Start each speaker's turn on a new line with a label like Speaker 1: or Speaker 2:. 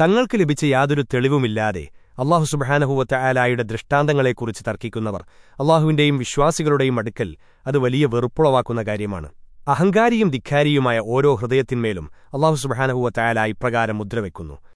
Speaker 1: തങ്ങൾക്ക് ലഭിച്ച യാതൊരു തെളിവുമില്ലാതെ അള്ളാഹു സുബഹാനഹുവത്ത ആലായുടെ ദൃഷ്ടാന്തങ്ങളെക്കുറിച്ച് തർക്കിക്കുന്നവർ അള്ളാഹുവിന്റെയും വിശ്വാസികളുടെയും അടുക്കൽ അത് വലിയ വെറുപ്പുളവാക്കുന്ന കാര്യമാണ്. അഹങ്കാരിയും ധിക്കാരിയുമായ ഓരോ ഹൃദയത്തിന്മേലും അള്ളാഹു സുബഹാനഹുവത്ത ആല ഇപ്രകാരം മുദ്രവെക്കുന്നു.